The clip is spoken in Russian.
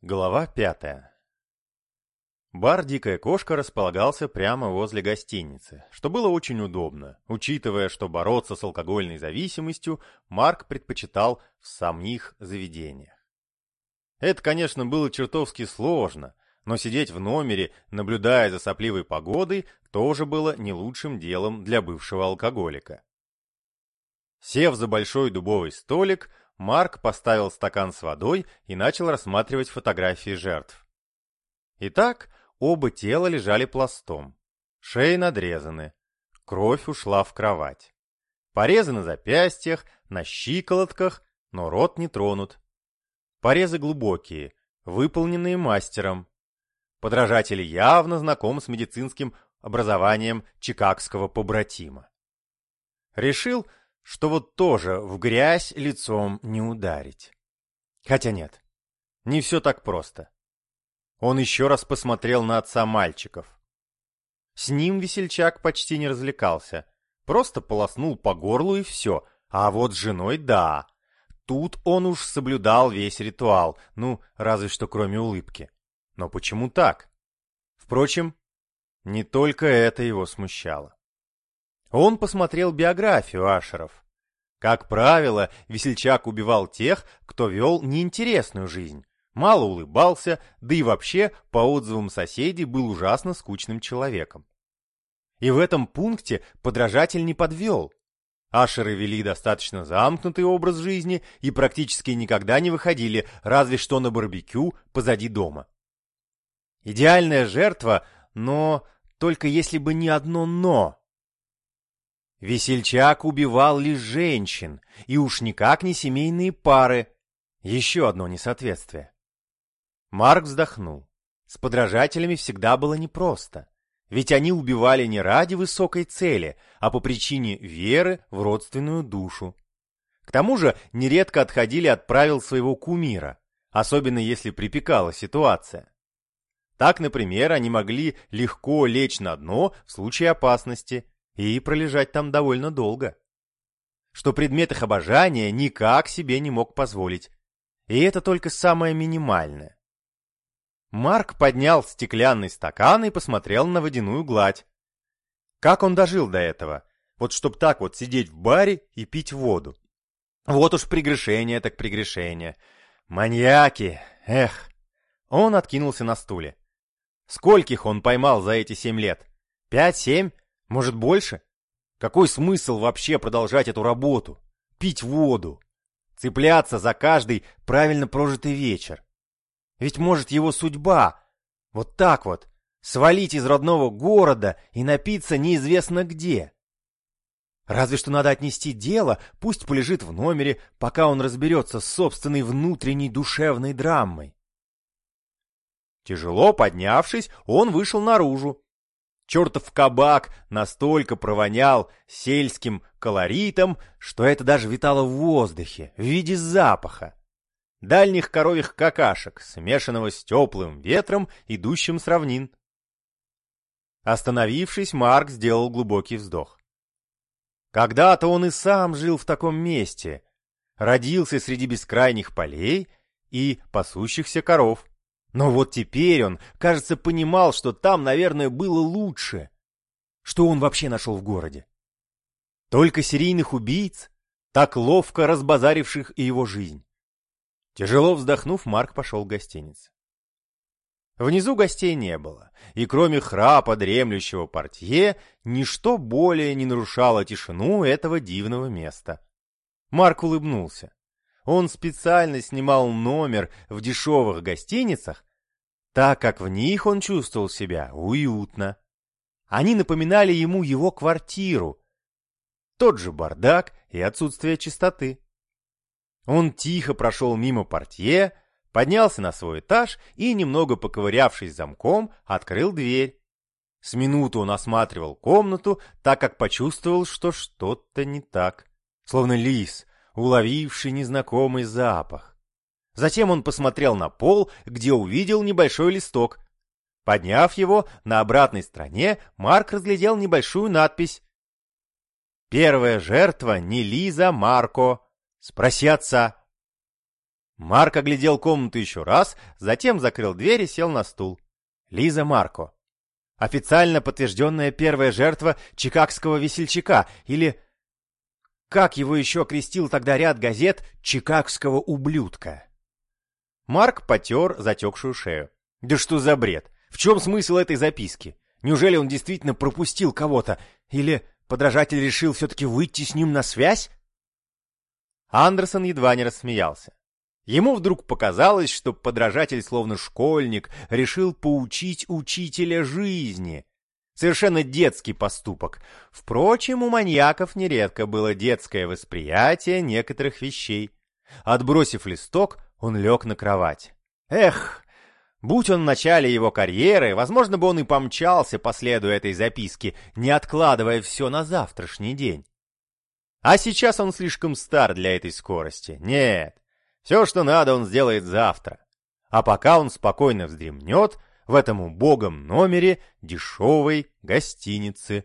Глава пятая Бар «Дикая кошка» располагался прямо возле гостиницы, что было очень удобно, учитывая, что бороться с алкогольной зависимостью Марк предпочитал в самих заведениях. Это, конечно, было чертовски сложно, но сидеть в номере, наблюдая за сопливой погодой, тоже было не лучшим делом для бывшего алкоголика. Сев за большой дубовый столик, Марк поставил стакан с водой и начал рассматривать фотографии жертв. Итак, оба тела лежали пластом. Шеи надрезаны. Кровь ушла в кровать. Порезы на запястьях, на щиколотках, но рот не тронут. Порезы глубокие, выполненные мастером. Подражатель явно знаком с медицинским образованием чикагского побратима. Решил, что вот тоже в грязь лицом не ударить. Хотя нет, не все так просто. Он еще раз посмотрел на отца мальчиков. С ним весельчак почти не развлекался, просто полоснул по горлу и все, а вот с женой да. Тут он уж соблюдал весь ритуал, ну, разве что кроме улыбки. Но почему так? Впрочем, не только это его смущало. Он посмотрел биографию Ашеров. Как правило, весельчак убивал тех, кто вел неинтересную жизнь, мало улыбался, да и вообще, по отзывам соседей, был ужасно скучным человеком. И в этом пункте подражатель не подвел. Ашеры вели достаточно замкнутый образ жизни и практически никогда не выходили, разве что на барбекю позади дома. Идеальная жертва, но только если бы не одно «но». Весельчак убивал лишь женщин, и уж никак не семейные пары. Еще одно несоответствие. Марк вздохнул. С подражателями всегда было непросто. Ведь они убивали не ради высокой цели, а по причине веры в родственную душу. К тому же нередко отходили от правил своего кумира, особенно если припекала ситуация. Так, например, они могли легко лечь на дно в случае опасности и пролежать там довольно долго. Что предмет их обожания никак себе не мог позволить. И это только самое минимальное. Марк поднял стеклянный стакан и посмотрел на водяную гладь. Как он дожил до этого? Вот чтоб так вот сидеть в баре и пить воду. Вот уж прегрешение так прегрешение. Маньяки, эх. Он откинулся на стуле. Скольких он поймал за эти семь лет? Пять-семь? Может, больше? Какой смысл вообще продолжать эту работу? Пить воду? Цепляться за каждый правильно прожитый вечер? Ведь может его судьба вот так вот свалить из родного города и напиться неизвестно где. Разве что надо отнести дело, пусть полежит в номере, пока он разберется с собственной внутренней душевной драмой. Тяжело поднявшись, он вышел наружу. Чертов кабак настолько провонял сельским колоритом, что это даже витало в воздухе в виде запаха. Дальних коровьих какашек, смешанного с теплым ветром, идущим с равнин. Остановившись, Марк сделал глубокий вздох. Когда-то он и сам жил в таком месте, родился среди бескрайних полей и пасущихся коров. Но вот теперь он, кажется, понимал, что там, наверное, было лучше. Что он вообще нашел в городе? Только серийных убийц, так ловко разбазаривших и его жизнь. Тяжело вздохнув, Марк пошел в гостиницу. Внизу гостей не было, и кроме храпа дремлющего портье, ничто более не нарушало тишину этого дивного места. Марк улыбнулся. Он специально снимал номер в дешевых гостиницах, так как в них он чувствовал себя уютно. Они напоминали ему его квартиру. Тот же бардак и отсутствие чистоты. Он тихо прошел мимо портье, поднялся на свой этаж и, немного поковырявшись замком, открыл дверь. С минуту он осматривал комнату, так как почувствовал, что что-то не так. Словно лис, уловивший незнакомый запах. Затем он посмотрел на пол, где увидел небольшой листок. Подняв его, на обратной стороне Марк разглядел небольшую надпись. «Первая жертва не Лиза Марко. Спроси отца». Марк оглядел комнату еще раз, затем закрыл дверь и сел на стул. Лиза Марко. Официально подтвержденная первая жертва чикагского весельчака, или, как его еще крестил тогда ряд газет, чикагского ублюдка. Марк потер затекшую шею. Да что за бред? В чем смысл этой записки? Неужели он действительно пропустил кого-то? Или подражатель решил все-таки выйти с ним на связь? Андерсон едва не рассмеялся. Ему вдруг показалось, что подражатель, словно школьник, решил поучить учителя жизни. Совершенно детский поступок. Впрочем, у маньяков нередко было детское восприятие некоторых вещей. Отбросив листок, он лег на кровать. Эх, будь он в начале его карьеры, возможно бы он и помчался по следу этой записки, не откладывая все на завтрашний день. А сейчас он слишком стар для этой скорости. Нет, все, что надо, он сделает завтра. А пока он спокойно вздремнет в этом убогом номере дешевой гостиницы.